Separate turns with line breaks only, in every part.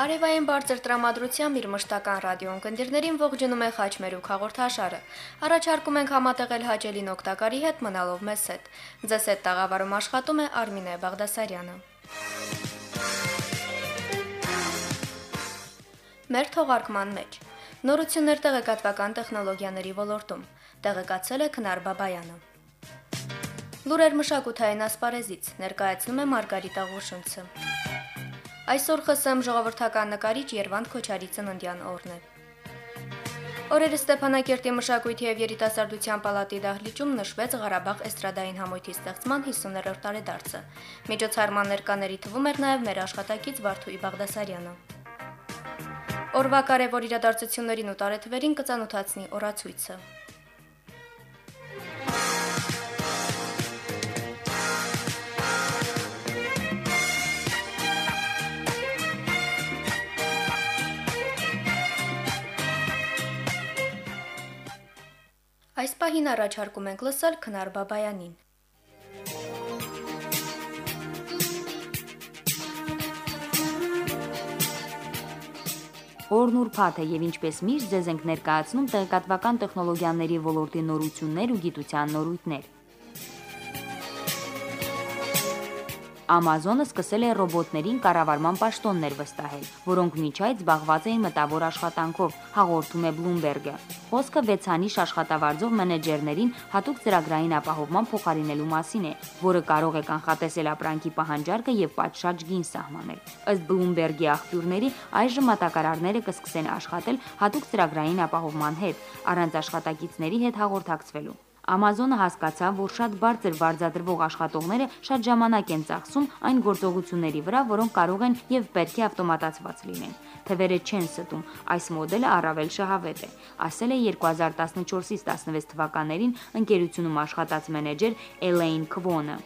Արևային բարձր տրամադրությամբ իր մշտական ռադիոն կնդիրներին ողջունում է Խաչմերուկ հաղորդաշարը։ Առաջարկում ենք համատեղել հաճելին օգտակարի հետ մնալով մեզ հետ։ Ձեզ հետ տաղավարում աշխատում է Արմինե Բաղդասարյանը։ Մեր թողարկման մեջ նորություններ տեղեկատվական տեխնոլոգիաների ոլորտում տեղեկացել է Քնար Բաբայանը։ Լուրեր մշակութային ասպարեզից ներկայացնում է Մարգարիտա Ղուշունցը։ Այսօր ԽՍՀՄ ժողովրդական նկարիչ Երվանդ Քոչարի ծննդյան օրն է։ Օրերը Ստեփանակերտի մշակույթի եւ երիտասարդության պալատի դահլիճում նշվեց Ղարաբաղ էստրադային համույթի ստեղծման 50-րդ տարեդարձը։ Միջոցառման ներկաների թվում էր նաեւ մեր աշխատակից Վարդուի Բաղդասարյանը։ Օրվա կարևոր իրադարձություններին ու տարեթվերին կցանոթացնի օրացույցը։ Այս պահին առաջարկում ենք լսել Քնար Բաբայանին։
Օրն ուրբաթ է եւ ինչպես միշտ ձեզ ենք ներկայացնում տեղեկատվական տեխնոլոգիաների ոլորտի նորություններ ու գիտության նորույթներ։ Amazon-ը սկսել է ռոբոտներին կառավարման պաշտոններ վստահել, որոնք միջ այդ զբաղված էին մտավոր աշխատանքով, հաղորդում է Bloomberg-ը։ Խոսքը վեցանիշ աշխատավարձող մենեջերներին հատուկ ծրագրային ապահովման փոխարինելու մասին է, որը կարող է կանխատեսել ապրանքի պահանջարկը եւ պատշաճ գին սահմանել։ Ըստ Bloomberg-ի աղբյուրների, այժմ մատակարարները կսկսեն աշխատել հատուկ ծրագրային ապահովման հետ, առանց աշխատակիցների հետ հաղորդակցվելու։ Amazon-ը հասկացավ, որ շատ բարձր վարձատրվող աշխատողները շատ ժամանակ են ծախսում այն գործողությունների վրա, որոնք կարող են եւ պետք է ավտոմատացված լինեն։ Թվերը չեն ստում, այս մոդելը առավել շահավետ է, ասել է 2014-ից 16 թվականներին ընկերությունում աշխատած մենեջեր Էլեյն Քվոնը։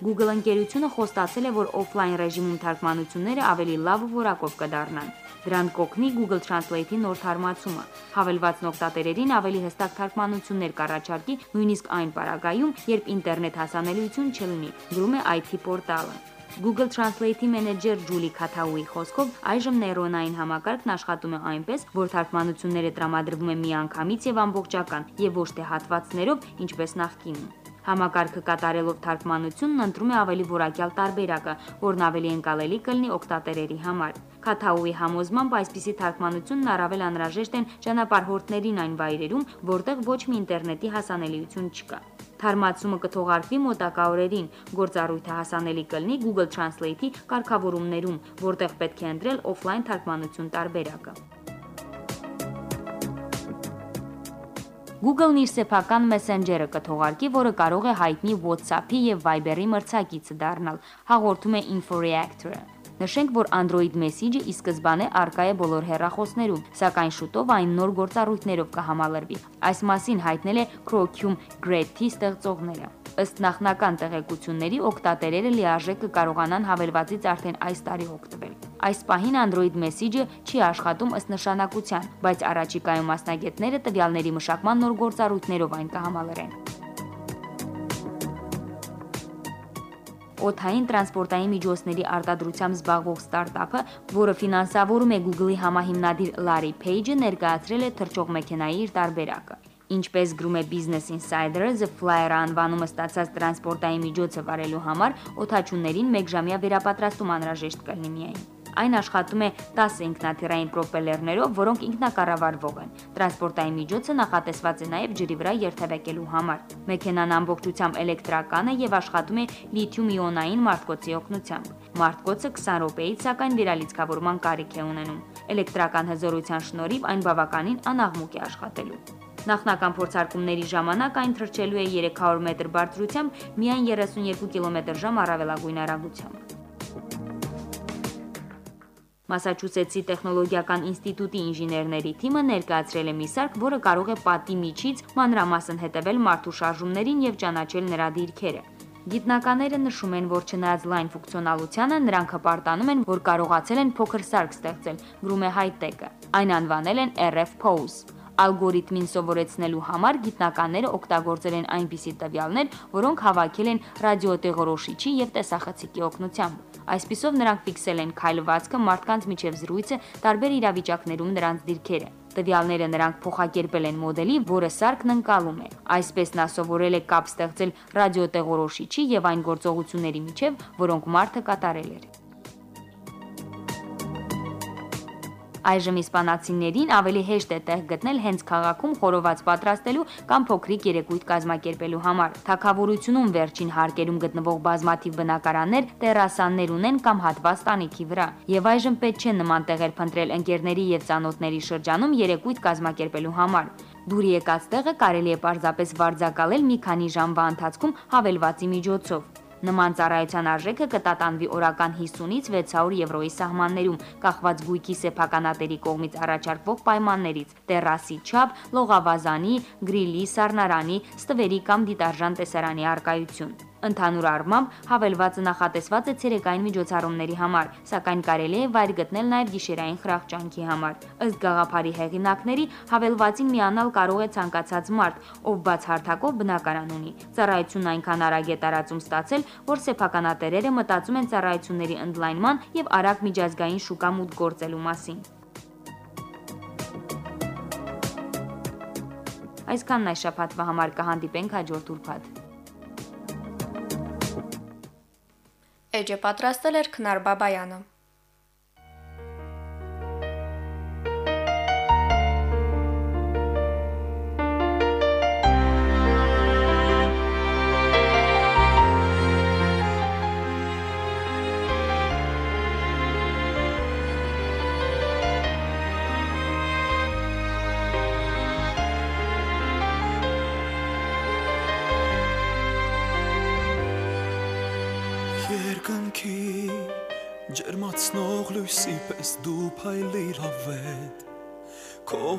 Google ընկերությունը խոստացել է, որ օֆլայն ռեժիմում թարգմանությունները ավելի լավ որակով կդառնան։ Դրան կօգնի Google Translate-ի նոր թարմացումը։ Հավելվածն օգտատերերին ավելի հստակ թարգմանություններ կառաջարկի նույնիսկ այն պարագայում, երբ ինտերնետ հասանելիություն չլինի, գրում է IT պորտալը։ Google Translate-ի մենեջեր Ջուլի Քաթաուի խոսքով այժմ նեյրոնային համակարգն աշխատում է այնպես, որ թարգմանությունները տրամադրվում են միանգամից եւ ամբողջական եւ ոչ թե հատվածներով, ինչպես նախկինում։ Համակարգը կատարելով թարգմանությունն ընտրում է ավելի որակյալ տարբերակը, որն ավելի ընկալելի կլինի օգտատերերի համար։ Քաթաուի համոզմամբ այսպիսի թարգմանությունն առավել անհրաժեշտ են ճանապարհորդներին այն վայրերում, որտեղ ոչ մի ինտերնետի հասանելիություն չկա։ Թարմացումը կթողարկվի մոտակա օրերին։ Գործառույթը հասանելի կլինի Google Translate-ի կարգավորումներում, որտեղ պետք է ընտրել օֆլայն թարգմանություն տարբերակը։ Google-ն իր սեփական մեսենջերը կթողարկի, որը կարող է հայտնի WhatsApp-ի եւ Viber-ի մրցակիցը դառնալ, հաղորդում է InfoReactor-ը։ Նշենք, որ Android Message-ը ի սկզբանե արկա է բոլոր հեռախոսներում, սակայն շուտով այն նոր գործառույթներով կհամալրվի։ Այս մասին հայտնել է Chromium Great-ի ստեղծողները։ Ըստ նախնական տեղեկությունների, օգտատերերը լիարժեք կկարողանան հավելվածից արդեն այս տարի օգտվել։ Այս պահին Android Message-ը չի աշխատում ըստ նշանակության, բայց առաջիկայում մասնագետները տվյալների մշակման նոր գործառույթներով այն կհամալրեն։ Օթային տրանսպորտային միջոցների արտադրությամբ զբաղվող ստարտափը, որը ֆինանսավորում է Google-ի համահիմնադիր Larry Page-ը, ներկայացրել է թռչող մեքենայի իր տարբերակը։ Ինչպես գրում է Business Insider-ը, The Flyer-ը անվանումը ստացած տրանսպորտային միջոցը վարելու համար օթաչուներին 1 ժամյա վերապատրաստում անհրաժեշտ կլինի միայն։ Այն աշխատում է 10 ինքնաթիռային պրոպելերներով, որոնք ինքնակառավարվող են։ Տրանսպորտային միջոցը նախատեսված է նաև ջրի վրա երթևեկելու համար։ Մեքենան ամբողջությամբ էլեկտրական է եւ աշխատում է լիթիում-իոնային մարտկոցի օգնությամբ։ Մարտկոցը 20 րոպեից սակայն վերալիցքավորման կարիք է ունենում։ Էլեկտրական հզորության շնորհիվ այն բավականին անաղմուկ է աշխատելու։ Նախնական փորձարկումների ժամանակ այն թռչելու է 300 մետր բարձրությամբ միայն 32 կմ/ժ առավելագույն արագությամբ։ Մասաչուսեթսի տեխնոլոգիական ինստիտուտի ինժեներների թիմը ներկայացրել է մի սարք, որը կարող է պատի միջից մանրամասն հետևել մարդու շարժումներին եւ ճանաչել նրա դիրքերը։ Գիտնականները նշում են, որ չնայած լայն ֆունկցիոնալությանը, նրանք հպարտանում են, որ կարողացել են փոքր սարք ստեղծել, գրում է High-Tech-ը։ Այն անվանել են RF Pose։ Ալգորիթմին սովորեցնելու համար գիտնականները օգտագործել են այնպիսի տվյալներ, որոնք հավաքել են ռադիոտեղորոշիչի եւ տեսախցիկի օգնությամբ։ Այսպիսով նրանք ֆիքսել են քայլվածքը, մարդկանց միջև զրույցը, տարբեր իրավիճակներում նրանց դիրքերը։ Տվյալները նրանք փոխակերպել են մոդելի, որը սարքն ընկալում է։ Այսպես նա սովորել է կապ ստեղծել ռադիոտեղորոշիչի եւ այն գործողությունների միջև, որոնք մարդը կատարել էր։ Այժմ իսպանացիներին ավելի հեշտ է տեղ գտնել հենց քաղաքում խորոված պատրաստելու կամ փոքրիկ երեկույթ կազմակերպելու համար։ Թակավորությունում վերջին հարկերում գտնվող բազմաթիվ բնակարաններ տերասաններ ունեն կամ հատված տանիքի վրա, եւ այժմ պետք չէ նման տեղեր փնտրել ընկերների եւ ծանոթների շրջանում երեկույթ կազմակերպելու համար։ Դուրի եկած տեղը կարելի է պարզապես վարձակալել մի քանի ժամվա ընթացքում հավելվածի միջոցով։ Նման ծառայության արժեքը կտատանվի օրական 50-ից 600 եվրոյի սահմաններում, կախված գույքի սեփականատերի կողմից առաջարկվող պայմաններից՝ տերասի չափ, լողավազանի, գրիլի, սառնարանի, ստվերի կամ դիտարժան տեսարանի արկայություն։ Ընդհանուր առմամբ հավելվածը նախատեսված է ցերեկային միջոցառումների համար, սակայն կարելի է վայր գտնել նաև գիշերային խրախճանքի համար։ Ըստ գաղափարի հեղինակների, հավելվածին միանալ կարող է ցանկացած մարդ, ով բաց հարթակով բնակարան ունի։ Ծառայությունն այնքան արագ է տարածում ստացել, որ սեփականատերերը մտածում են ծառայությունների ընդլայնման եւ արագ միջազգային շուկա մուտք գործելու մասին։ Այսքանն այս շաբաթվա համար կհանդիպենք հաջորդ ուրբաթ։
Էջը պատրաստել էր Քնար Բաբայանը։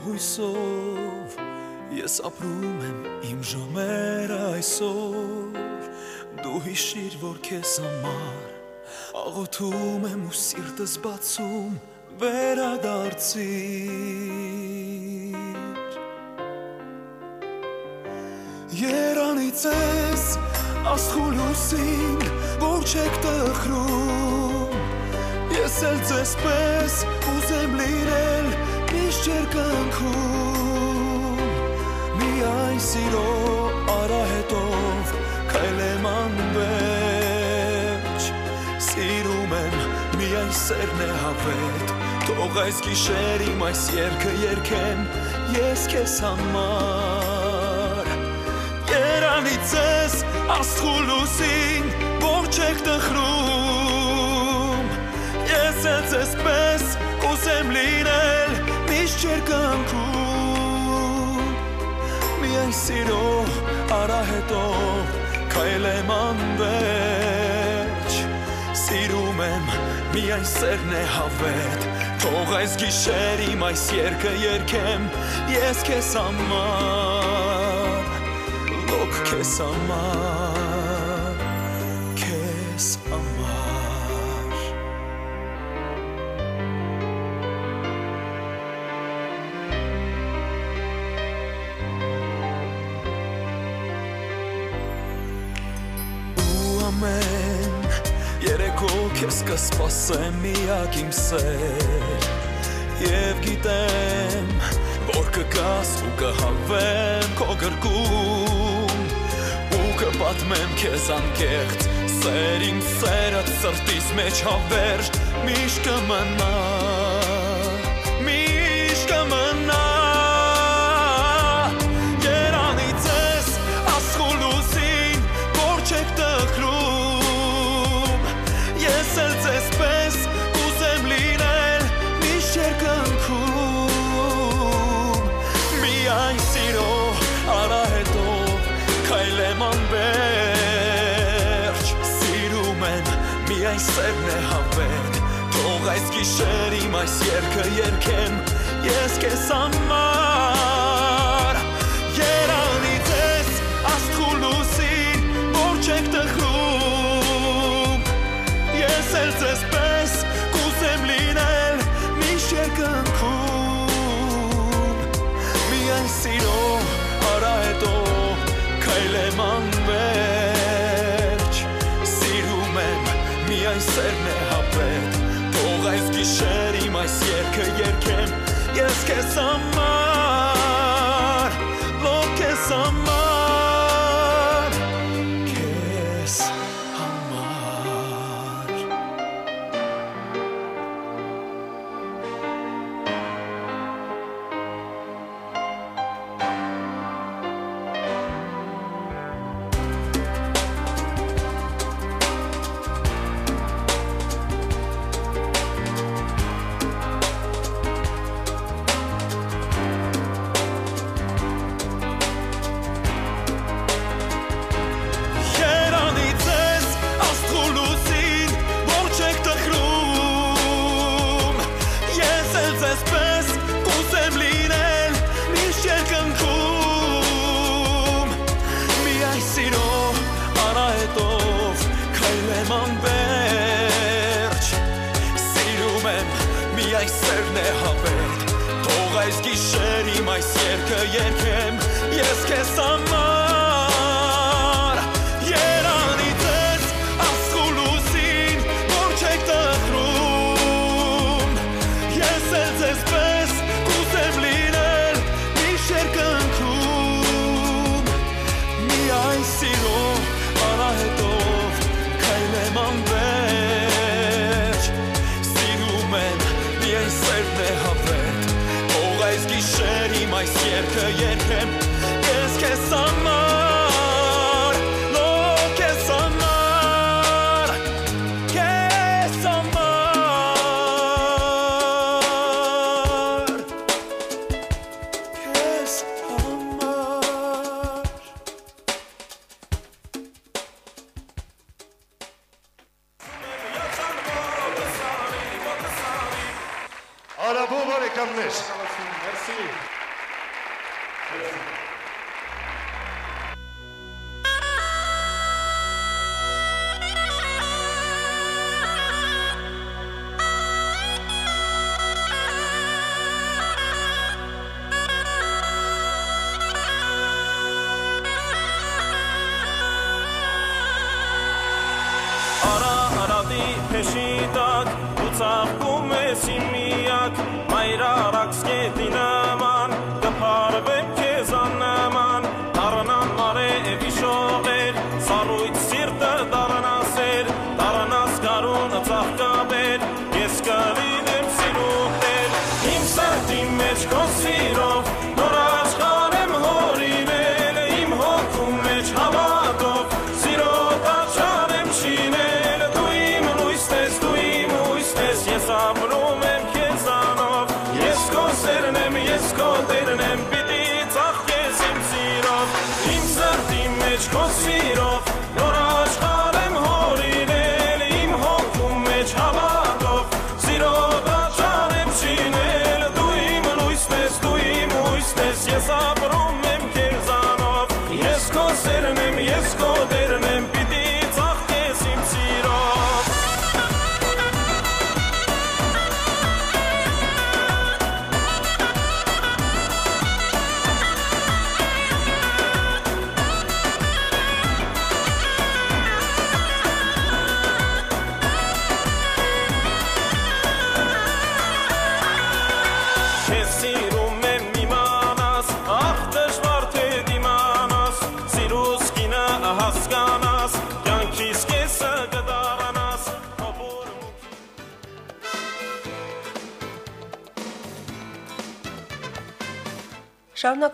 հույսով ես ապրում եմ իմ ժամերը այսօր դու հիշիր որ քեզ համար աղոթում եմ ու սիրտս բացում վերադարձիր Երանից ես աստղուլուսին որ չեք տխրում Ես էլ ձեզ պես ուզեմ լինել երկնքում Միայն սիրո արահետով քայլեմ անվերջ Սիրում եմ միայն սերն է հավետ Թող այս գիշեր իմ այս երկը երկեմ ես քեզ համար Երանից ես աստղուլուսին որ չեք տխրում Ես էլ ձեզ երկնքում Միայն սիրո արահետով քայլեմ անվերջ Սիրում եմ միայն սերն է հավետ Թող այս գիշեր իմ այս երկը երկեմ ես քեզ համար Լոք քեզ համար կսպասեմ միակ իմ սեր եւ գիտեմ որ կգաս ու կհավեմ քո գրկում ու կպատմեմ քեզ անկեղծ սեր իմ սերը սրտիս մեջ հավերժ միշտ կմնա սերն է հավետ Թող այս գիշեր իմ այս երկը երկեմ ես քեզ համար գիշեր իմ այս երկը երկեմ ես քեզ համար երգեմ ես քեզ
ամա Merci.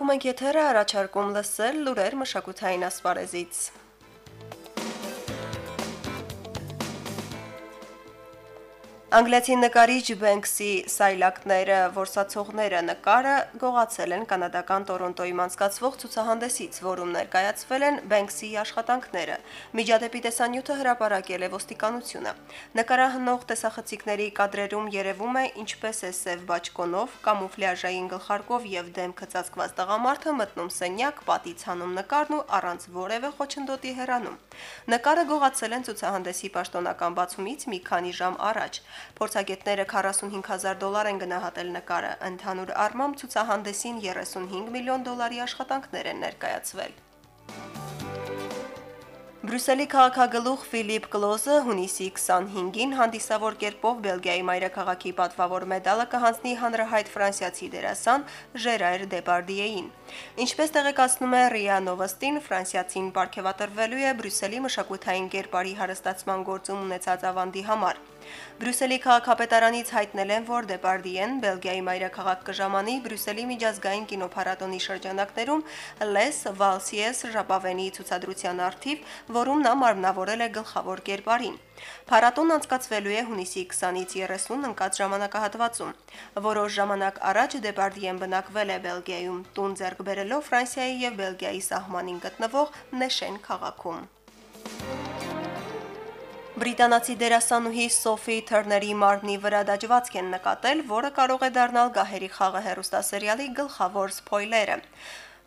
Հաղորդում ենք եթերը առաջարկում լսել լուրեր մշակութային ասպարեզից։ Անգլիացի նկարիչ Բենքսի սայլակները, որսացողները նկարը գողացել են կանադական Տորոնտոյի մանցկացվող ցուցահանդեսից, որում ներկայացվել են Բենքսի աշխատանքները։ Միջադեպի տեսանյութը հրապարակել է ոստիկանությունը։ Նկարահանող տեսախցիկների կադրերում երևում է ինչպես է սև բաճկոնով, կամուֆլյաժային գլխարկով եւ դեմքը ծածկված տղամարդը մտնում սենյակ, պատից հանում նկարն ու առանց որևէ խոչընդոտի հեռանում։ Նկարը գողացել են ցուցահանդեսի պաշտոնական բացումից մի քանի ժամ առաջ։ Փորձագետները 45000 դոլար են գնահատել նկարը։ Ընդհանուր առմամբ ցուցահանդեսին 35 միլիոն դոլարի աշխատանքներ են ներկայացվել։ Բրյուսելի քաղաքագլուխ Ֆիլիպ Կլոզը հունիսի 25-ին հանդիսավոր կերպով Բելգիայի մայրաքաղաքի պատվավոր մեդալը կհանձնի հանրահայտ ֆրանսիացի դերասան Ժերայր Դեբարդիեին։ Ինչպես տեղեկացնում է Ռիա Նովոստին, ֆրանսիացին ապարգևատրվելու է Բրյուսելի մշակութային կերպարի հարստացման գործում ունեցած ավանդի համար։ Բրյուսելի քաղաքապետարանից հայտնել են, որ Դեպարդիեն Բելգիայի մայրաքաղաք կժամանի Բրյուսելի միջազգային կինոփառատոնի շրջանակներում Լես Վալսիես ժապավենի ցուցադրության արդիվ, որում նա մարմնավորել է գլխավոր կերպարին։ Փառատոնն անցկացվելու է հունիսի 20-ից 30 ընկած ժամանակահատվածում։ Որոշ ժամանակ առաջ Դեպարդիեն բնակվել է Բելգիայում, տուն ձեռք բերելով Ֆրանսիայի եւ Բելգիայի սահմանին գտնվող Նեշեն քաղաքում։ Բրիտանացի դերասանուհի Սոֆի Թերների մարմնի վրա դաջվածք են նկատել, որը կարող է դառնալ գահերի խաղը հերոստասերիալի գլխավոր սփոյլերը։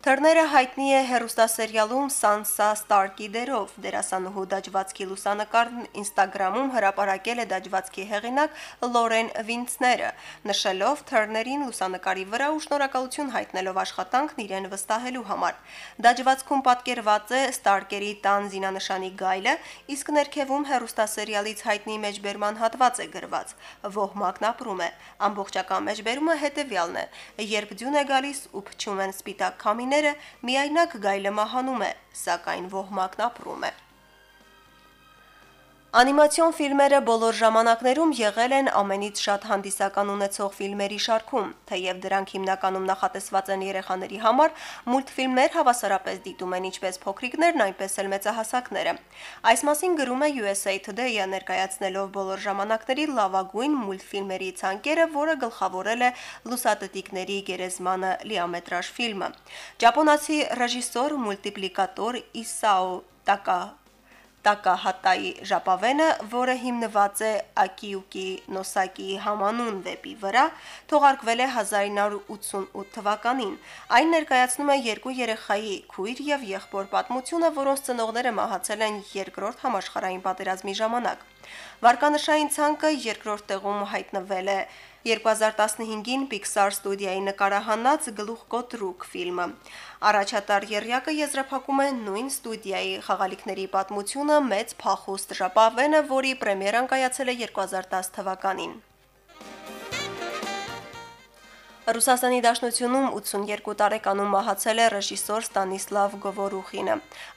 Թերները հայտնի է հերոստասերիալում Սանսա Ստարկի դերով։ Դերասանուհու դաջվածքի լուսանկարն Instagram-ում հրապարակել է դաջվածքի հեղինակ Լորեն Վինցները, նշելով Թերներին լուսանկարի վրա ու շնորհակալություն հայտնելով աշխատանքն իրեն վստահելու համար։ Դաջվածքում պատկերված է Ստարկերի տան զինանշանի գայլը, իսկ ներքևում հերոստասերիալից հայտնի մեջբերման հատված է գրված. Ոհմակն ապրում է։ Ամբողջական մեջբերումը հետևյալն է. երբ ձյուն է գալիս ու փչում են սպիտակ քամի տարիները միայնակ գայլը մահանում է, սակայն ոհմակն ապրում է։ Անիմացիոն ֆիլմերը բոլոր ժամանակներում եղել են ամենից շատ հանդիսական ունեցող ֆիլմերի շարքում, թեև դրանք հիմնականում նախատեսված են երեխաների համար, մուլտֆիլմներ հավասարապես դիտում են ինչպես փոքրիկներն, այնպես էլ մեծահասակները։ Այս մասին գրում է USA Today-ը ներկայացնելով բոլոր ժամանակների լավագույն մուլտֆիլմերի ցանկերը, որը գլխավորել է Լուսատտիկների գերեզմանը լիամետրաժ ֆիլմը։ Ճապոնացի ռեժիսոր, մուլտիպլիկատոր Իսաո Տակա Տակահատայի ժապավենը, որը հիմնված է Ակիյուկի Նոսակի համանուն վեպի վրա, թողարկվել է 1988 թվականին։ Այն ներկայացնում է երկու երեխայի՝ քույր եւ եղբոր պատմությունը, որոնց ծնողները մահացել են երկրորդ համաշխարհային պատերազմի ժամանակ։ Վարկանշային ցանկը երկրորդ տեղում հայտնվել է 2015-ին Pixar ստուդիայի նկարահանած Գլուխկոտ Ռուկ ֆիլմը։ Առաջատար երյակը եզրափակում է նույն ստուդիայի խաղալիքների պատմությունը մեծ փախուստ ժապավենը, որի պրեմիերան կայացել է 2010 թվականին։ Ռուսաստանի Դաշնությունում 82 տարեկանում մահացել է ռեժիսոր Ստանիսլավ Գովորուխինը։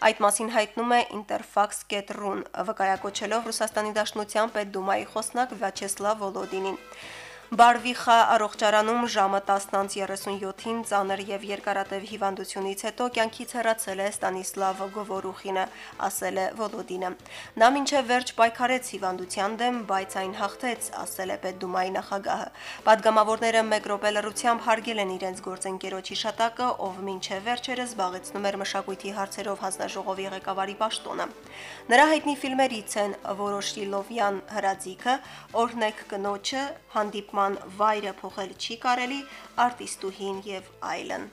Այդ մասին հայտնում է Interfax.ru-ն, վկայակոչելով Ռուսաստանի Դաշնության պետդումայի խոսնակ Վյաչեսլավ Վոլոդինին։ Բարվիխա առողջարանում ժամը 10:37-ին ծանր եւ երկարատև հիվանդությունից հետո կյանքից հեռացել է Ստանիսլավ Գովորուխինը, ասել է Վոլոդինը։ Նա մինչև վերջ պայքարեց հիվանդության դեմ, բայց այն հաղթեց, ասել է Պետդումայի նախագահը։ Պատգամավորները մեկ րոպե լռությամբ հարգել են իրենց գործընկերոջ հիշատակը, ով մինչև վերջերս զբաղեցնում էր մշակույթի հարցերով հանձնաժողովի ղեկավարի պաշտոնը։ Նրա հայտնի ֆիլմերից են Որոշի Լովյան հրաձիքը, Օրհնեք կնոջը, հանդիպ նման վայրը փոխել չի կարելի, արտիստուհին եւ այլն։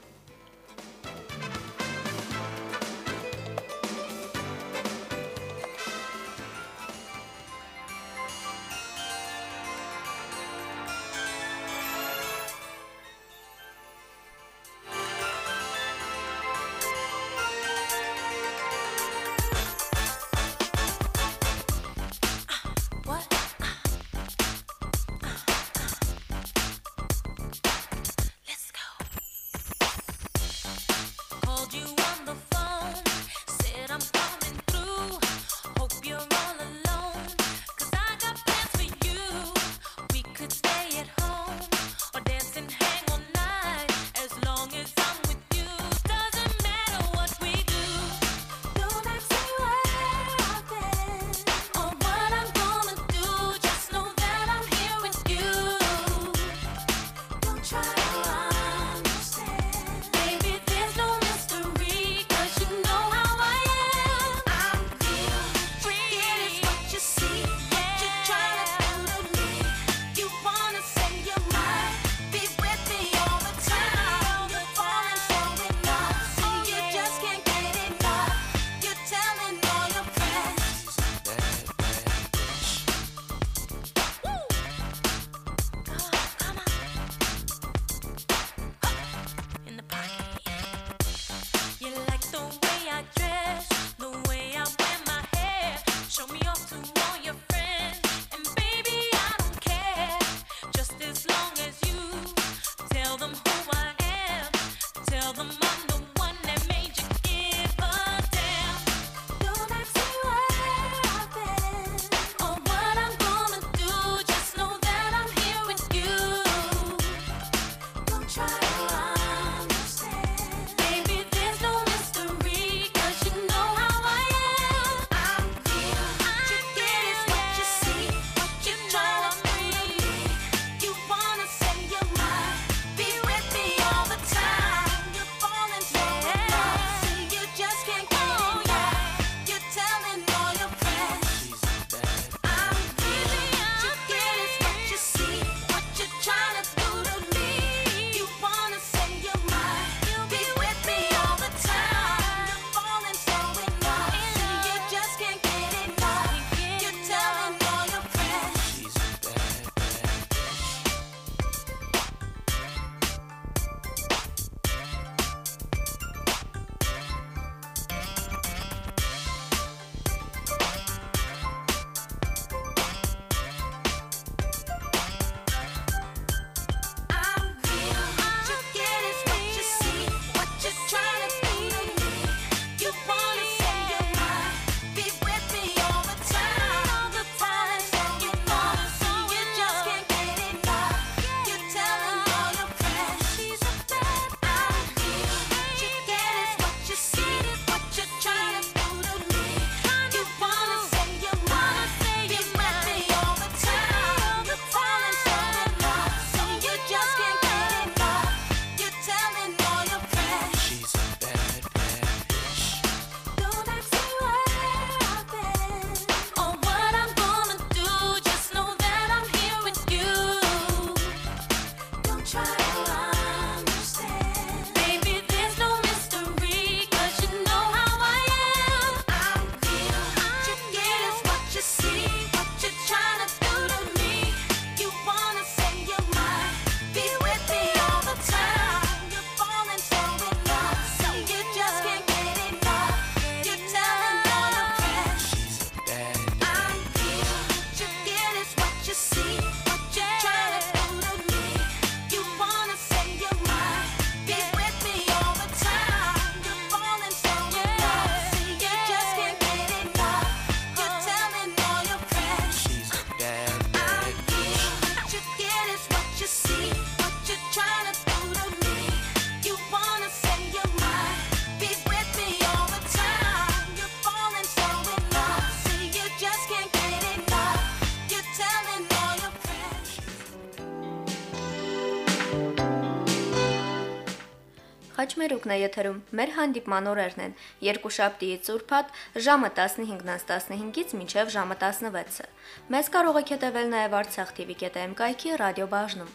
Խաչմերուկն է եթերում։ Մեր հանդիպման օրերն են. Երկուշաբթիից ուրբաթ ժամը 15-ից 15-ից մինչև ժամը 16-ը։ Մեզ կարող եք հետևել նաև Արցախ TV.am կայքի ռադիոբաժնում։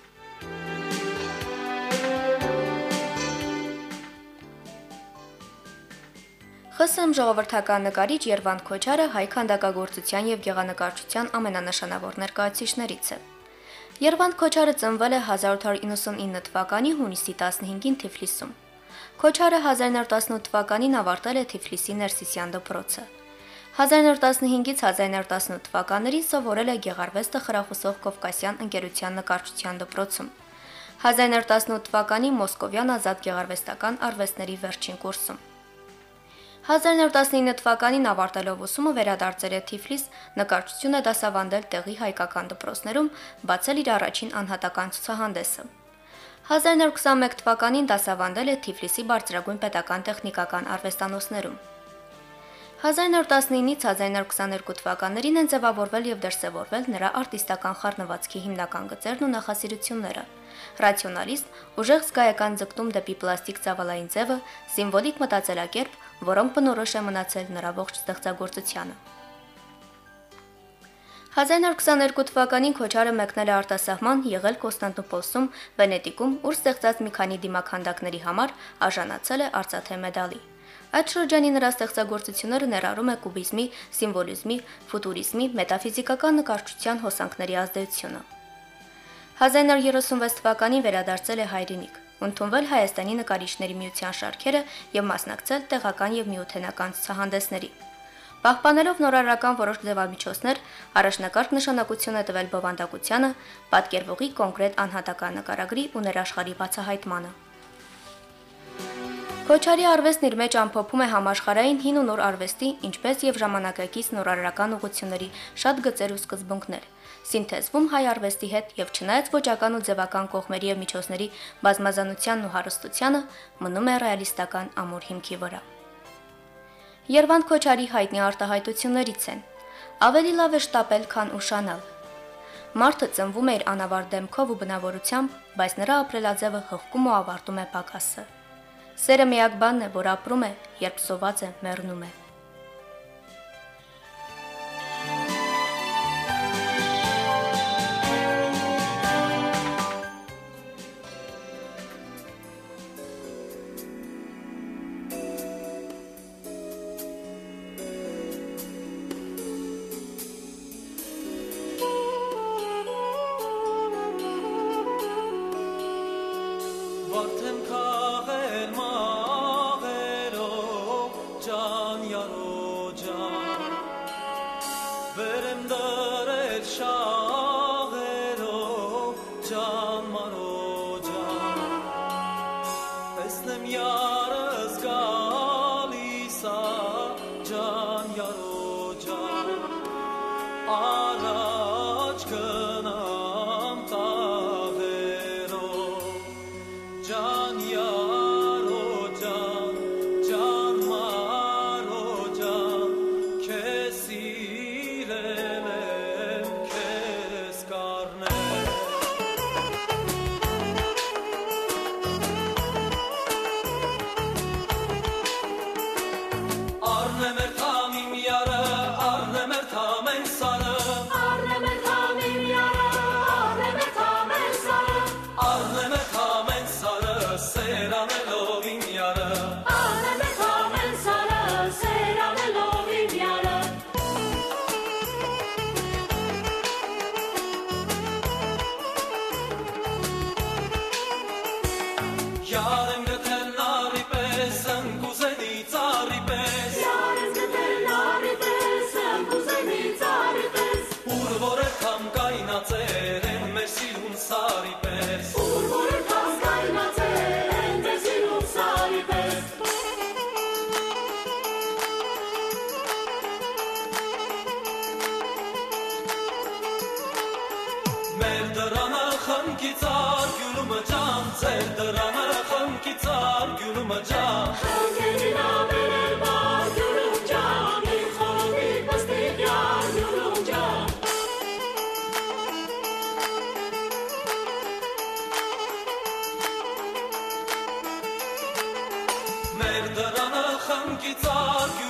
ԽՍՀՄ ժողովրդական նկարիչ Երվանդ Քոչարը հայ քանդակագործության եւ գեղանկարչության ամենանշանավոր ներկայացուցիչներից է։ Երվանդ Քոչարը ծնվել է 1899 թվականի հունիսի 15-ին Թիֆլիսում։ Քոչարը 1918 թվականին ավարտել է Թիֆլիսի Ներսիսյան դպրոցը։ 1915-ից 1918 թվականներին սովորել է Գեղարվեստը խրախուսող Կովկասյան ընկերության նկարչության դպրոցում։ 1918 թվականին Մոսկովյան ազատ գեղարվեստական արվեստների վերջին կուրսում։ 1919 թվականին ավարտելով ուսումը վերադարձել է Թիֆլիս, նկարչությունը դասավանդել տեղի հայկական դպրոցներում, բացել իր առաջին անհատական ցուցահանդեսը։ 1921 թվականին դասավանդել է Թիֆլիսի բարձրագույն պետական տեխնիկական արվեստանոցներում։ 1919-ից 1922 թվականներին են ձևավորվել եւ դրսեւորվել նրա արտիստական խառնվածքի հիմնական գծերն ու նախասիրությունները՝ ռացիոնալիստ, ուժեղ զգայական ձգտում դեպի պլաստիկ ծավալային ձևը, սիմվոլիկ մտածելակերպ, որոնք բնորոշ է մնացել նրա ողջ ստեղծագործությանը։ 1922 թվականին Քոչարը մեկնել է արտասահման, եղել Կոստանդնուպոլսում, Վենետիկում, ուր ստեղծած մի քանի դիմականդակների համար արժանացել է արծաթե մեդալի։ Այդ շրջանի նրա ստեղծագործությունները ներառում է կուբիզմի, սիմվոլիզմի, ֆուտուրիզմի, մետաֆիզիկական նկարչության հոսանքների ազդեցությունը։ 1936 թվականին վերադարձել է հայրենիք ընդունվել Հայաստանի նկարիչների միության շարքերը եւ մասնակցել տեղական եւ միութենական ցուցահանդեսների։ Պահպանելով նորարարական որոշ ձևամիջոցներ, առաջնակարգ նշանակություն է տվել բովանդակությանը, պատկերվողի կոնկրետ անհատական նկարագրի ու ներաշխարի բացահայտմանը։ Քոչարի արվեստն իր մեջ ամփոփում է համաշխարհային հին ու նոր արվեստի, ինչպես եւ ժամանակակից նորարարական ուղությունների շատ գծեր ու սկզբունքներ սինթեզվում հայ արվեստի հետ եւ չնայած ոճական ու ձևական կողմերի եւ միջոցների բազմազանությանն ու հարստությանը մնում է ռեալիստական ամուր հիմքի վրա։ Երվանդ Քոչարի հայտնի արտահայտություններից են. ավելի լավ է շտապել, քան ուշանալ։ Մարդը ծնվում է իր անավարտ դեմքով ու բնավորությամբ, բայց նրա ապրելաձևը հղկում ու ավարտում է պակասը։ Սերը միակ բանն է, որ ապրում է, երբ սոված է, մեռնում է։
ծեր դրանը խմքի ծար գյուրումը ջան Հայկերին ավերել բար գյուրում ջան Իմ խորոտի պստիկյան գյուրում ջան Մեր դրանը խմքի ծար գյուրում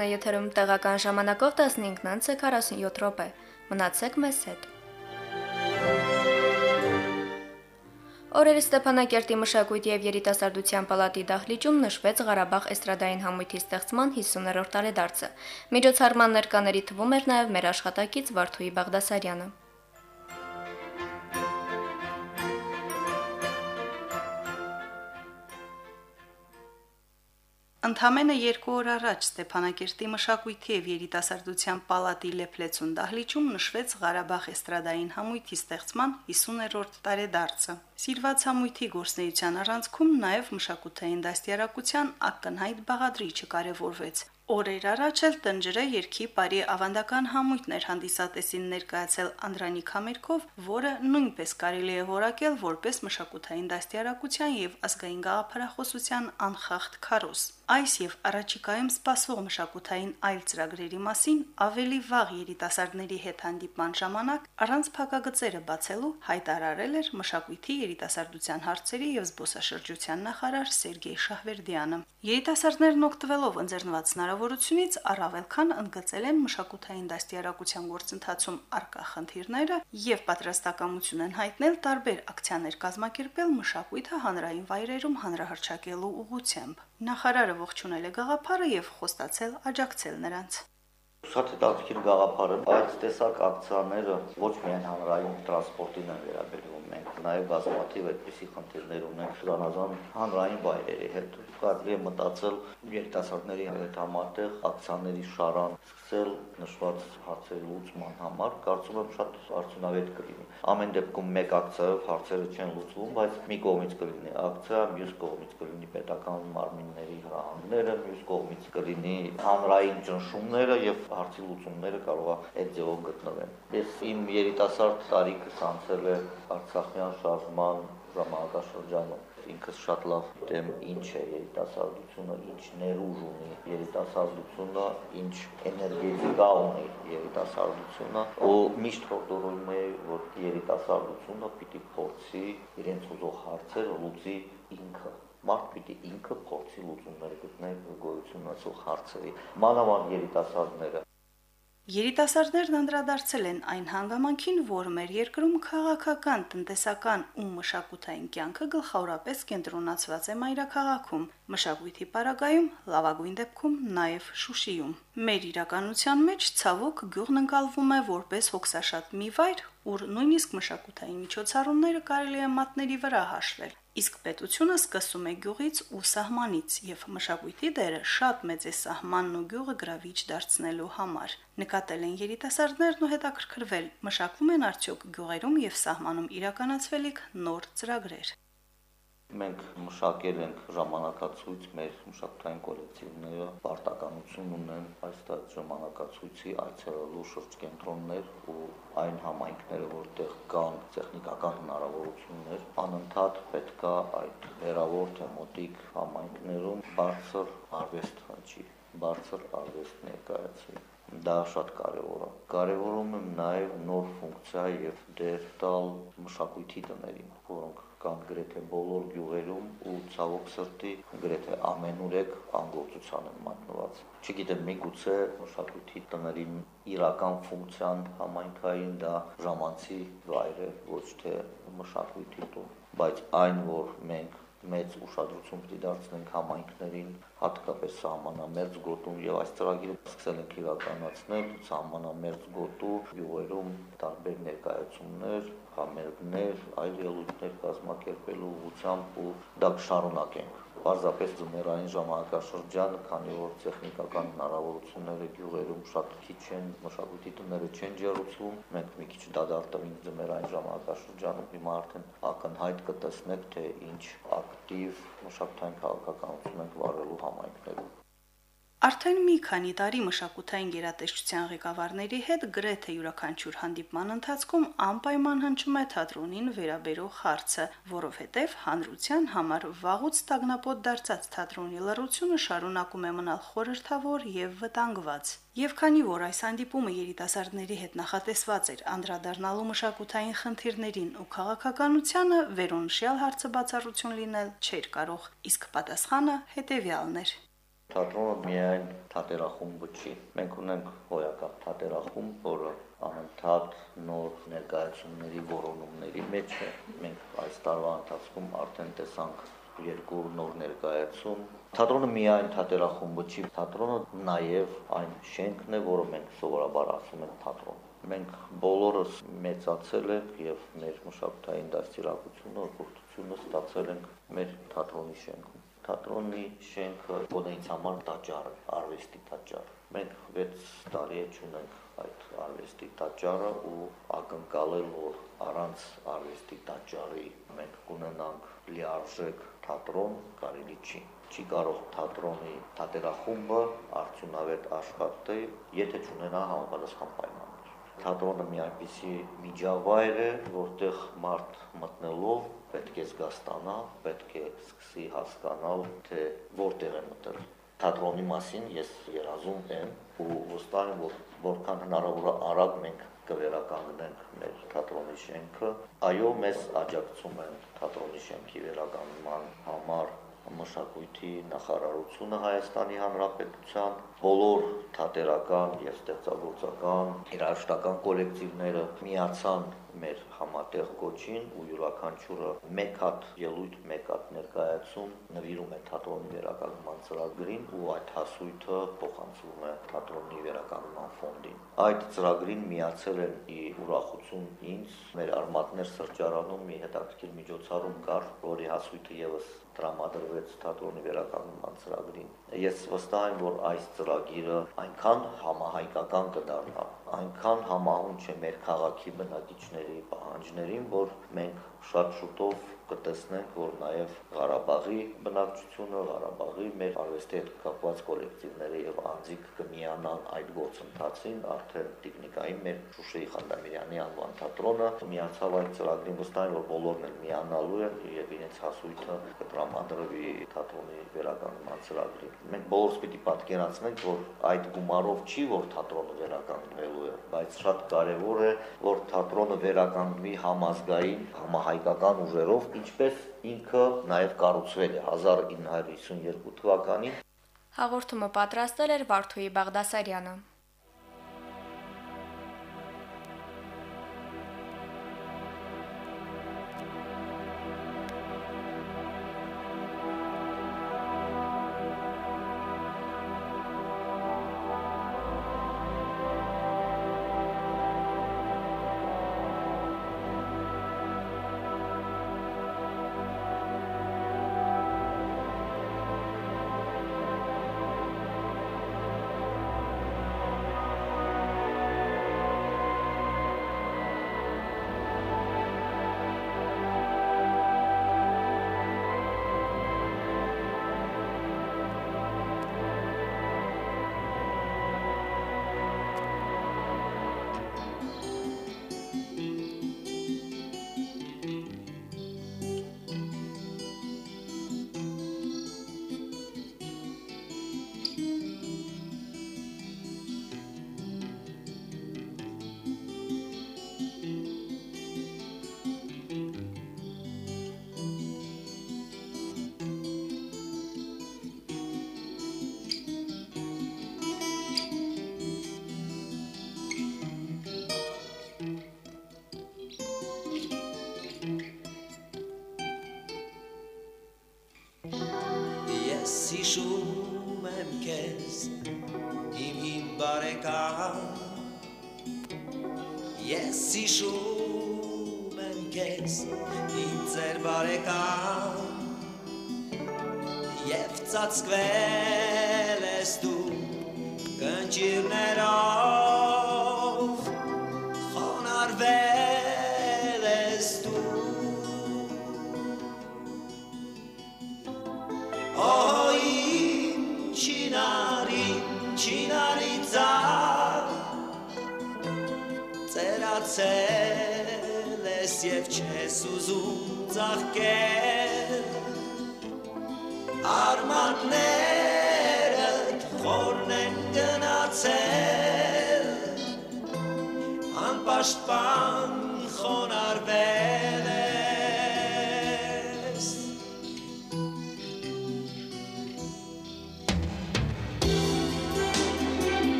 Խաչմերուկն է եթերում տեղական ժամանակով 15:47 րոպե։ Մնացեք մեզ հետ։ Օրերի Ստեփանակերտի մշակույթի եւ երիտասարդության պալատի դահլիճում նշվեց Ղարաբաղ էստրադային համույթի ստեղծման 50-րդ տարեդարձը։ Միջոցառման ներկաների թվում էր նաեւ մեր աշխատակից Վարդուհի Բաղդասարյանը։
Ընդամենը երկու օր առաջ Ստեփանակերտի մշակույթի եւ երիտասարդության պալատի Լեփլեցուն դահլիճում նշվեց Ղարաբաղ էստրադային համույթի ստեղծման 50-րդ տարեդարձը։ Սիրված համույթի գործնեության առանցքում նաեւ մշակութային դաստիարակության ակնհայտ բաղադրիչը կարևորվեց։ Օրեր առաջ էլ տնջրե երկի բարի ավանդական համույթներ հանդիսատեսին ներկայացել Անդրանիկ Համերկով, որը նույնպես կարելի է որակել որպես մշակութային դաստիարակության եւ ազգային գաղափարախոսության անխախտ քարոզ։ Այս եւ առաջիկայում սպասվող մշակութային այլ ծրագրերի մասին ավելի վաղ երիտասարդների հետ հանդիպման ժամանակ առանց փակագծերը բացելու հայտարարել էր մշակույթի երիտասարդության հարցերի եւ զբոսաշրջության նախարար Սերգեյ Շահվերդյանը։ Երիտասարդներն օգտվելով ընձեռնված հնարավորությունից առավել քան ընդգծել են մշակութային դաստիարակության գործընթացում արկա խնդիրները եւ պատրաստակամություն են հայտնել տարբեր ակցիաներ կազմակերպել մշակույթը հանրային վայրերում հանրահրճակելու ուղղությամբ։ Նախարարը ողջունել է գաղափարը եւ խոստացել աջակցել նրանց։
Շատ հետաքրքիր գաղափար է այս տեսակ ակցիաները ոչ միայն հանրային տրանսպորտին են վերաբերվում, մենք նաև բազմաթիվ այդպիսի խնդիրներ ունենք զանազան հանրային վայրերի հետ։ Կարելի է մտածել երիտասարդների հետ համատեղ ակցիաների շարան սկսել նշված հարցերի լուծման համար, կարծում եմ շատ արդյունավետ կլինի։ Ամեն դեպքում մեկ ակցիայով հարցերը չեն լուծվում, բայց մի կողմից կլինի ակցիա, մյուս կողմից կլինի պետական մարմինների հրահանգները, մյուս կողմից կլինի հանրային ճնշումները եւ հարցի լուծումները կարող է այդ ձևով գտնվեն։ Ես իմ երիտասարդ տարիքս անցել է Արցախյան շարժման ժամանակաշրջանում ինքս շատ լավ գիտեմ ինչ է երիտասարդությունը, ինչ ներուժ ունի երիտասարդությունը, ինչ էներգետիկա ունի երիտասարդությունը, ու միշտ հորդորում է, որ երիտասարդությունը պիտի փորձի իրենց ուզող հարցերը լուծի ինքը մարդ պիտի ինքը փորձի լուծումներ գտնել գոյություն ունեցող հարցերի մանավանդ երիտասարդները
Երիտասարդներն անդրադարձել են այն հանգամանքին, որ մեր երկրում քաղաքական, տնտեսական ու մշակութային կյանքը գլխավորապես կենտրոնացված է մայրաքաղաքում։ Մշակույթի պարագայում լավագույն դեպքում նաև Շուշիում։ Մեր իրականության մեջ ցավոք գյուղն ընկալվում է որպես հոգսաշատ մի վայր, ուր նույնիսկ մշակութային միջոցառումները կարելի է մատների վրա հաշվել։ Իսկ պետությունը սկսում է գյուղից ու սահմանից, եւ մշակույթի դերը շատ մեծ է սահմանն ու գյուղը գրավիչ դարձնելու համար։ Նկատել են երիտասարդներն ու հետաքրքրվել, մշակվում են արդյոք գյուղերում եւ սահմանում իրականացվելիք նոր ծրագրեր։
Մենք մշակել ենք ժամանակացույց մեր մշակութային կոլեկտիվները պարտականություն ունեն այս ժամանակացույցի այցելելու շրջկենտրոններ ու այն համայնքները, որտեղ կան տեխնիկական հնարավորություններ, անընդհատ պետքա այդ հերավոր թեմատիկ համայնքներում բարձր արվեստ հնչի, բարձր արվեստ ներկայացվի դա շատ կարևոր է։ Կարևորում եմ նաև նոր ֆունկցիա եւ դեր տալ մշակույթի տներին, որոնք կան գրեթե բոլոր գյուղերում ու ցավոք սրտի գրեթե ամենուրեք անգործության են մատնված։ Չգիտեմ, միգուցե մշակույթի տներին իրական ֆունկցիան համայնքային դա ժամանցի վայր է, ոչ թե մշակույթի տուն, բայց այն, որ մենք մեծ ուշադրություն պիտի դարձնենք համայնքներին, հատկապես սահմանամերձ գոտում եւ այս ծրագիրը սկսել ենք իրականացնել սահմանամերձ գոտու յուղերում տարբեր ներկայացումներ, համերգներ, այլ ելույթներ կազմակերպելու ուղղությամբ ու դա կշարունակենք Պարզապես ձմեռային ժամանակաշրջանը, քանի որ տեխնիկական հնարավորությունները գյուղերում շատ քիչ են, մշակույթի տները չեն ջերուցվում, մենք մի քիչ դադարտվենք ձմեռային ժամանակաշրջանում, հիմա արդեն ակնհայտ կտեսնեք, թե ինչ ակտիվ մշակութային քաղաքականություն ենք վարելու համայնքներում։
Արդեն մի քանի տարի մշակութային գերատեսչության ղեկավարների հետ գրեթե յուրաքանչյուր հանդիպման ընթացքում անպայման հնչում է թատրոնին վերաբերող հարցը, որովհետև հանրության համար վաղուց տագնապոտ դարձած թատրոնի լռությունը շարունակում է մնալ խորհրդավոր եւ վտանգված։ Եվ քանի որ այս հանդիպումը երիտասարդների հետ նախատեսված էր անդրադառնալու մշակութային խնդիրներին ու քաղաքականությանը, վերոնշյալ հարցը բացառություն լինել չէր կարող, իսկ պատասխանը հետեւյալն էր.
Թատրոնը միայն թատերախումբը չի։ Մենք ունենք հոյակապ թատերախումբ, որը անընդհատ նոր ներկայացումների որոնումների մեջ է։ Մենք այս տարվա ընթացքում արդեն տեսանք երկու նոր ներկայացում։ Թատրոնը միայն թատերախումբը չի, թատրոնը նաև այն շենքն է, որը մենք սովորաբար ասում ենք թատրոն։ Մենք բոլորս մեծացել ենք եւ մեր մշակութային դաստիարակությունը, կուրտությունը ստացել ենք մեր թատրոնի շենքում թատրոնի շենքը գոնեից համար տաճար է, արվեստի տաճար։ Մենք 6 տարի է ճունենք այդ արվեստի տաճարը ու ակնկալել, որ առանց արվեստի տաճարի մենք կունենանք լիարժեք թատրոն, կարելի չի։ Չի կարող թատրոնի թատերախումբը արդյունավետ աշխատել, եթե չունենա համապատասխան պայմաններ։ Թատրոնը մի այնպիսի միջավայր է, որտեղ մարդ մտնելով պետք է զգաստանա, պետք է սկսի հասկանալ, թե որտեղ է մտել։ Թատրոնի մասին ես երազում եմ ու վստահ եմ, որ որքան հնարավոր է արագ մենք կվերականգնենք մեր թատրոնի շենքը։ Այո, մեզ աջակցում են թատրոնի շենքի վերականգնման համար մշակույթի նախարարությունը Հայաստանի Հանրապետության բոլոր թատերական եւ ստեղծագործական երաժշտական կոլեկտիվները միացան մեր համատեղ գոչին ու յուրաքանչյուրը մեկ հատ ելույթ, մեկ հատ ներկայացում նվիրում է թատրոնի վերականգնման ծրագրին ու այդ հասույթը փոխանցվում է թատրոնի վերականգնման ֆոնդին։ Այդ ծրագրին միացել են ի ուրախություն ինձ մեր արմատներ սրճարանում մի հետաքրքիր միջոցառում կար, որի հասույթը եւս տրամադրվեց թատրոնի վերականգնման ծրագրին։ Ես վստահ եմ, որ այս ծրագիրը այնքան համահայկական կդառնա, այնքան համահունչ է մեր քաղաքի բնակիչների պահանջներին, որ մենք շատ շուտով կտեսնենք, որ նաև Ղարաբաղի բնակչությունը, Ղարաբաղի մեր արվեստի հետ կապված կոլեկտիվները եւ անձիկ կմիանան այդ գործընթացին, արդեն տեխնիկայի մեր Շուշիի Խանդամիրյանի անվան թատրոնը միացավ այդ ծրագրին, վստահ որ բոլորն են միանալու են եւ իրենց հասույթը կտրամադրվի թատրոնի վերականգնման ծրագրին։ Մենք բոլորս պիտի պատկերացնենք, որ այդ գումարով չի, որ թատրոնը վերականգնվելու է, բայց շատ կարեւոր է, որ թատրոնը վերականգնվի համազգային, համահայկական ուժերով, ինչպես ինքը նաև կառուցվել է 1952 թվականին։
Հաղորդումը պատրաստել էր Վարդուհի Բաղդասարյանը։
Ես հիշում եմ քեզ իմ ծեր բարեկամ Եվ ծածկվել ես դու կնճիրներով ծերացել ես եւ չես ուզում ծաղկել արմատներդ խորն են գնացել անպաշտպան խոնարվել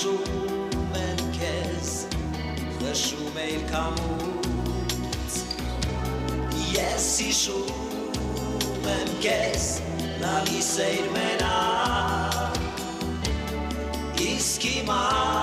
Ես հիշում եմ քեզ խշում էիր կամուց Ես հիշում եմ քեզ լալիս էիր մենակ Իսկ հիմա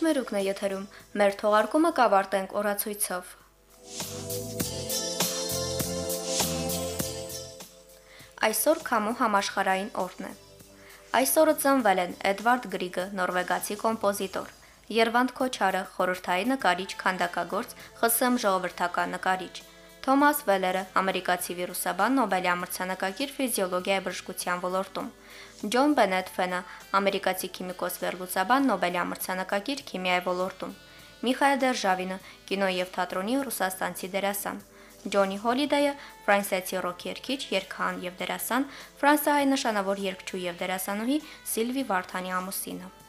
Խաչմերուկն է եթերում։ Մեր թողարկումը կավարտենք օրացույցով։ Այսօր Քամու համաշխարային օրն է։ Այսօրը ծնվել են Էդվարդ Գրիգը, նորվեգացի կոմպոզիտոր, Երվանդ Քոչարը, խորհրդային նկարիչ, քանդակագործ, ԽՍՀՄ ժողովրդական նկարիչ, Թոմաս Վելերը, ամերիկացի վիրուսաբան, Նոբելյա մրցանակակիր ֆիզիոլոգիայի բժշկության ոլորտում, Ջոն Բենետ Ֆենը, ամերիկացի քիմիկոս վերլուծաբան, Նոբելյա մրցանակակիր քիմիայի ոլորտում, Միխայել Դերժավինը, կինոյի եւ թատրոնի ռուսաստանցի դերասան, Ջոնի Հոլիդեյը, ֆրանսիացի ռոք երգիչ, երգահան եւ դերասան, ֆրանսիայի նշանավոր երգչու եւ դերասանուհի Սիլվի Վարդանի ամուսինը։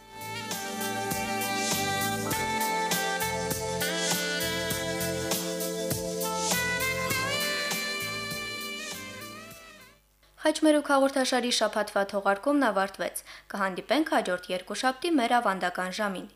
Խաչմերուկ հաղորդաշարի շփաթվա թողարկումն ավարտվեց։ Կհանդիպենք հաջորդ երկու շաբթի մեր ավանդական ժամին։